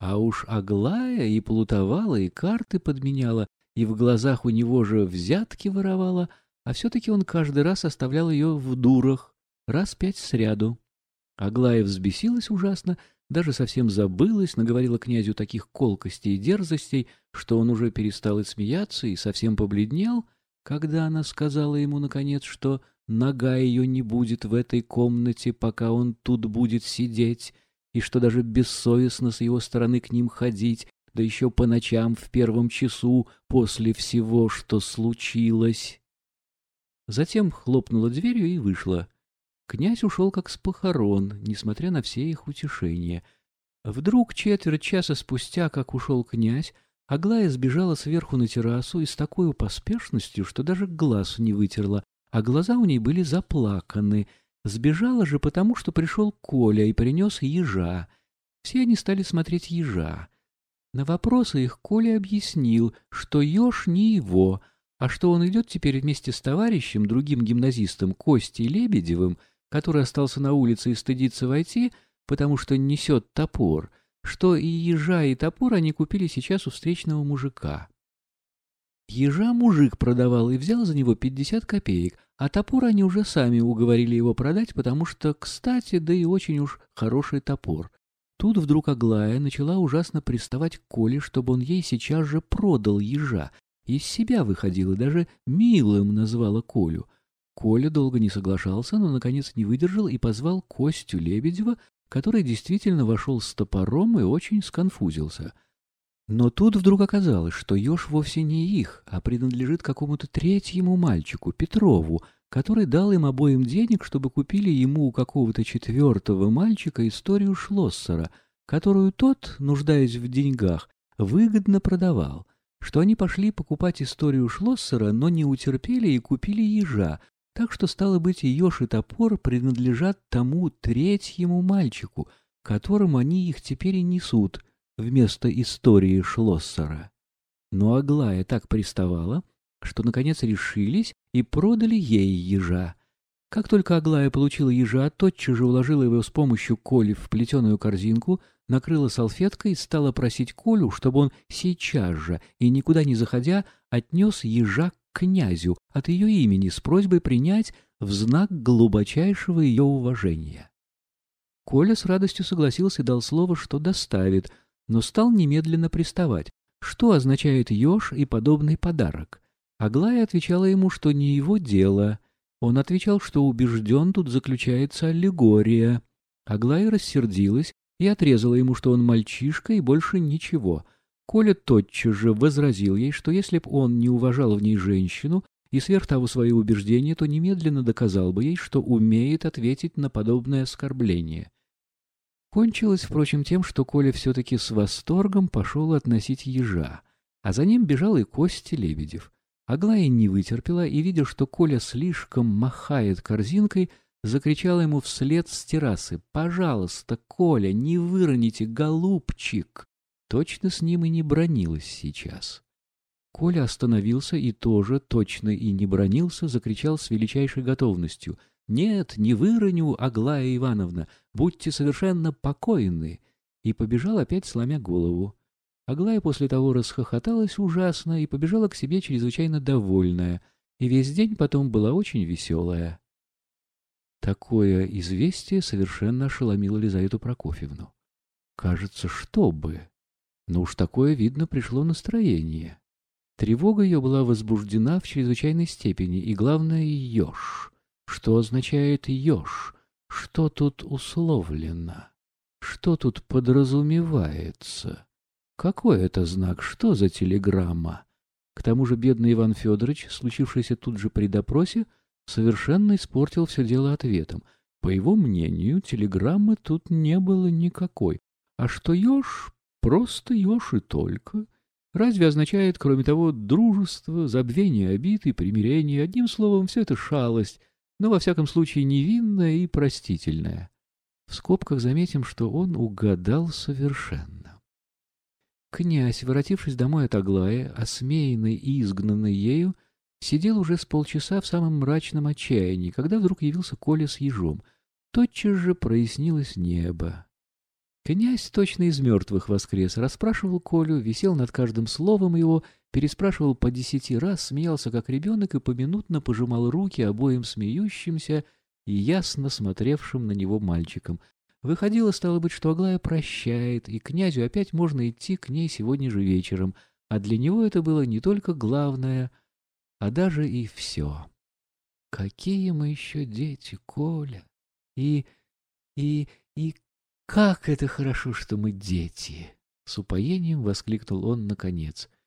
А уж Аглая и плутовала, и карты подменяла, и в глазах у него же взятки воровала, а все-таки он каждый раз оставлял ее в дурах, раз пять сряду. Аглая взбесилась ужасно, даже совсем забылась, наговорила князю таких колкостей и дерзостей, что он уже перестал и смеяться, и совсем побледнел, когда она сказала ему, наконец, что нога ее не будет в этой комнате, пока он тут будет сидеть, и что даже бессовестно с его стороны к ним ходить, да еще по ночам в первом часу после всего, что случилось. Затем хлопнула дверью и вышла. Князь ушел как с похорон, несмотря на все их утешения. Вдруг четверть часа спустя, как ушел князь, Аглая сбежала сверху на террасу и с такой поспешностью, что даже глаз не вытерла, а глаза у ней были заплаканы. Сбежала же потому, что пришел Коля и принес ежа. Все они стали смотреть ежа. На вопросы их Коля объяснил, что еж не его, а что он идет теперь вместе с товарищем, другим гимназистом Костей Лебедевым, который остался на улице и стыдится войти, потому что несет топор, что и ежа, и топор они купили сейчас у встречного мужика. Ежа мужик продавал и взял за него пятьдесят копеек, а топор они уже сами уговорили его продать, потому что, кстати, да и очень уж хороший топор. Тут вдруг Аглая начала ужасно приставать к Коле, чтобы он ей сейчас же продал ежа. Из себя выходила, даже милым назвала Колю — Коля долго не соглашался, но, наконец, не выдержал и позвал Костю Лебедева, который действительно вошел с топором и очень сконфузился. Но тут вдруг оказалось, что еж вовсе не их, а принадлежит какому-то третьему мальчику, Петрову, который дал им обоим денег, чтобы купили ему у какого-то четвертого мальчика историю Шлоссера, которую тот, нуждаясь в деньгах, выгодно продавал, что они пошли покупать историю Шлоссера, но не утерпели и купили ежа, так что, стало быть, еж и топор принадлежат тому третьему мальчику, которому они их теперь и несут вместо истории Шлоссера. Но Аглая так приставала, что, наконец, решились и продали ей ежа. Как только Аглая получила ежа, тотчас же уложила его с помощью Коли в плетеную корзинку, накрыла салфеткой и стала просить Колю, чтобы он сейчас же и никуда не заходя отнес ежа князю от ее имени с просьбой принять в знак глубочайшего ее уважения. Коля с радостью согласился и дал слово, что доставит, но стал немедленно приставать. Что означает еж и подобный подарок? Аглая отвечала ему, что не его дело. Он отвечал, что убежден, тут заключается аллегория. Аглая рассердилась и отрезала ему, что он мальчишка и больше ничего — Коля тотчас же возразил ей, что если б он не уважал в ней женщину и сверх того свои убеждения, то немедленно доказал бы ей, что умеет ответить на подобное оскорбление. Кончилось, впрочем, тем, что Коля все-таки с восторгом пошел относить ежа, а за ним бежал и Костя Лебедев. Аглая не вытерпела и, видя, что Коля слишком махает корзинкой, закричала ему вслед с террасы «Пожалуйста, Коля, не выроните, голубчик!» Точно с ним и не бронилась сейчас. Коля остановился и тоже, точно и не бронился, закричал с величайшей готовностью. «Нет, не выроню, Аглая Ивановна, будьте совершенно покойны!» И побежал опять, сломя голову. Аглая после того расхохоталась ужасно и побежала к себе чрезвычайно довольная, и весь день потом была очень веселая. Такое известие совершенно ошеломило Лизавету Прокофьевну. Кажется, что бы... Но уж такое, видно, пришло настроение. Тревога ее была возбуждена в чрезвычайной степени, и главное — еж. Что означает еж? Что тут условлено? Что тут подразумевается? Какой это знак? Что за телеграмма? К тому же бедный Иван Федорович, случившийся тут же при допросе, совершенно испортил все дело ответом. По его мнению, телеграммы тут не было никакой. А что еж, Просто еж и только. Разве означает, кроме того, дружество, забвение обид и примирение? Одним словом, все это шалость, но во всяком случае невинная и простительная. В скобках заметим, что он угадал совершенно. Князь, воротившись домой от Аглая, осмеянный и изгнанный ею, сидел уже с полчаса в самом мрачном отчаянии, когда вдруг явился Коля с ежом. Тотчас же прояснилось небо. Князь точно из мертвых воскрес, расспрашивал Колю, висел над каждым словом его, переспрашивал по десяти раз, смеялся как ребенок и поминутно пожимал руки обоим смеющимся и ясно смотревшим на него мальчикам. Выходило, стало быть, что Аглая прощает, и князю опять можно идти к ней сегодня же вечером, а для него это было не только главное, а даже и все. Какие мы еще дети, Коля! И, и, и как это хорошо, что мы дети! С упоением воскликнул он наконец —